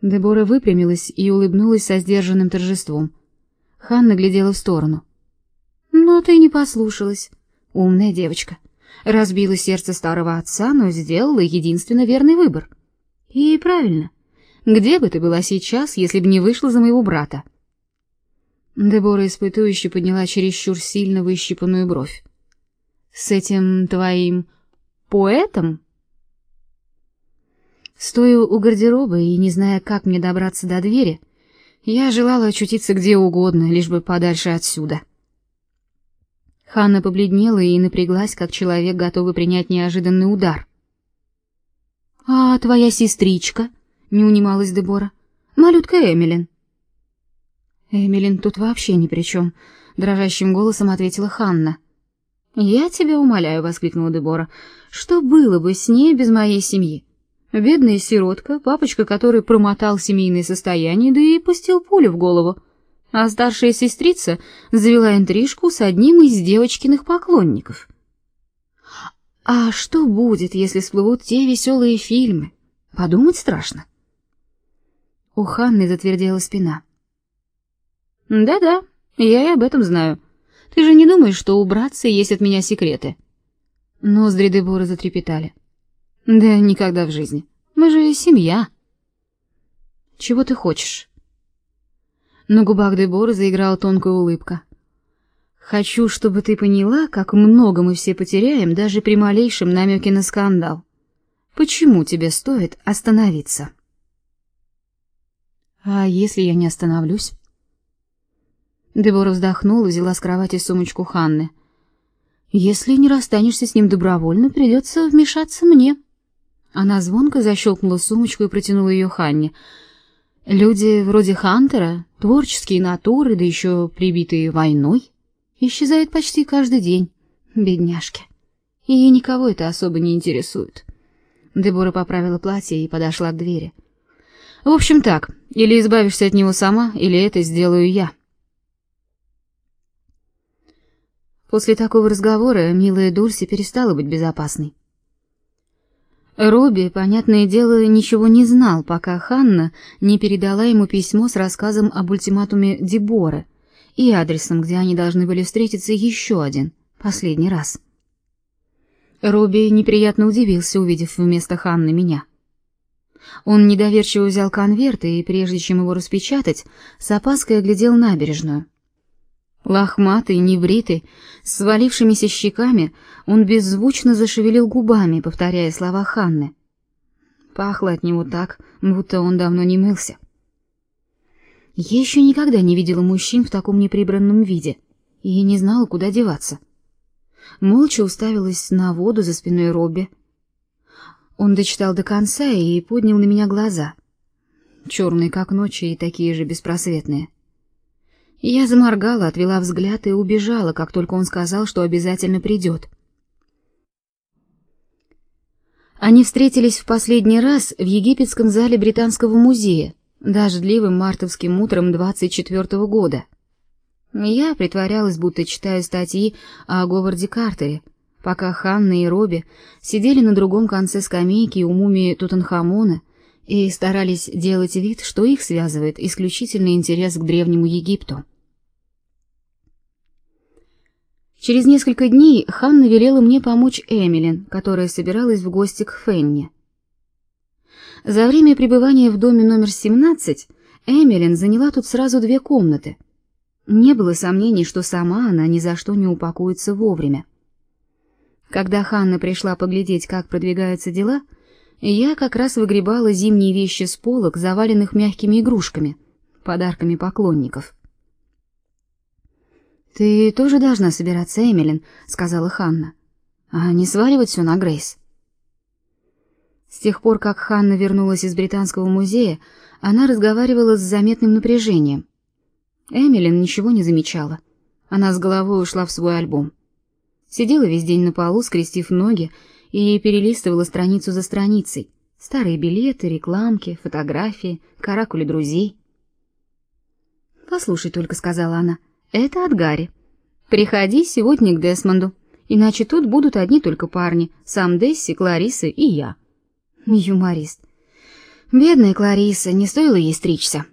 Дебора выпрямилась и улыбнулась со сдержанным торжеством. Ханна глядела в сторону. «Но ты не послушалась. Умная девочка. Разбила сердце старого отца, но сделала единственно верный выбор. И правильно. Где бы ты была сейчас, если бы не вышла за моего брата?» Дебора испытующе подняла чересчур сильно выщипанную бровь. «С этим твоим поэтом?» Стоя у гардероба и не зная, как мне добраться до двери, я желала очутиться где угодно, лишь бы подальше отсюда. Ханна побледнела и напряглась, как человек, готовый принять неожиданный удар. «А твоя сестричка?» — не унималась Дебора. «Малютка Эмилин». «Эмилин тут вообще ни при чем», — дрожащим голосом ответила Ханна. «Я тебя умоляю», — воскликнула Дебора, — «что было бы с ней без моей семьи? Бедная сиротка, папочка который промотал семейное состояние, да и пустил пулю в голову. А старшая сестрица завела интрижку с одним из девочкиных поклонников. А что будет, если всплывут те веселые фильмы? Подумать страшно. У Ханны затвердела спина. Да-да, я и об этом знаю. Ты же не думаешь, что у братца есть от меня секреты? Ноздри Дебора затрепетали. Да никогда в жизни. Мы же семья. Чего ты хочешь? На губах Дебора заиграла тонкая улыбка. Хочу, чтобы ты поняла, как много мы все потеряем даже при малейшем намеке на скандал. Почему тебе стоит остановиться? А если я не остановлюсь? Дебора вздохнула взяла с кровати сумочку Ханны. Если не расстанешься с ним добровольно, придется вмешаться мне. Она звонко защелкнула сумочку и протянула ее Ханне. Люди вроде Хантера, творческие натуры, да еще прибитые войной, исчезают почти каждый день, бедняжки. И никого это особо не интересует. Дебора поправила платье и подошла к двери. В общем так, или избавишься от него сама, или это сделаю я. После такого разговора милая Дурси перестала быть безопасной. Робби, понятное дело, ничего не знал, пока Ханна не передала ему письмо с рассказом об ультиматуме Дебора и адресом, где они должны были встретиться еще один, последний раз. Робби неприятно удивился, увидев вместо Ханны меня. Он недоверчиво взял конверт и, прежде чем его распечатать, с опаской оглядел набережную. Лохматый, небритый, с свалившимися щеками, он беззвучно зашевелил губами, повторяя слова Ханны. Пахло от него так, будто он давно не мылся. Я еще никогда не видела мужчин в таком неприбранном виде и не знала, куда деваться. Молча уставилась на воду за спиной Робби. Он дочитал до конца и поднял на меня глаза. Черные, как ночи, и такие же беспросветные. Я заморгала, отвела взгляд и убежала, как только он сказал, что обязательно придет. Они встретились в последний раз в египетском зале Британского музея, дождливым мартовским утром 24-го года. Я притворялась, будто читаю статьи о Говарде Картере, пока Ханна и Робби сидели на другом конце скамейки у мумии Тутанхамона и старались делать вид, что их связывает исключительный интерес к древнему Египту. Через несколько дней Ханна велела мне помочь Эмилин, которая собиралась в гости к Фенне. За время пребывания в доме номер 17 Эмилин заняла тут сразу две комнаты. Не было сомнений, что сама она ни за что не упакуется вовремя. Когда Ханна пришла поглядеть, как продвигаются дела, я как раз выгребала зимние вещи с полок, заваленных мягкими игрушками, подарками поклонников. Ты тоже должна собираться, Эмилин, сказала Ханна. А не сваливать все на Грейс. С тех пор, как Ханна вернулась из британского музея, она разговаривала с заметным напряжением. Эмилин ничего не замечала. Она с головой ушла в свой альбом. Сидела весь день на полу, скрестив ноги, и перелистывала страницу за страницей. Старые билеты, рекламки, фотографии, каракули друзей. «Послушай только», — сказала она, — «это от Гарри. Приходи сегодня к Десмонду, иначе тут будут одни только парни, сам Десси, Клариса и я». Юморист. Бедная Клариса, не стоило ей стричься.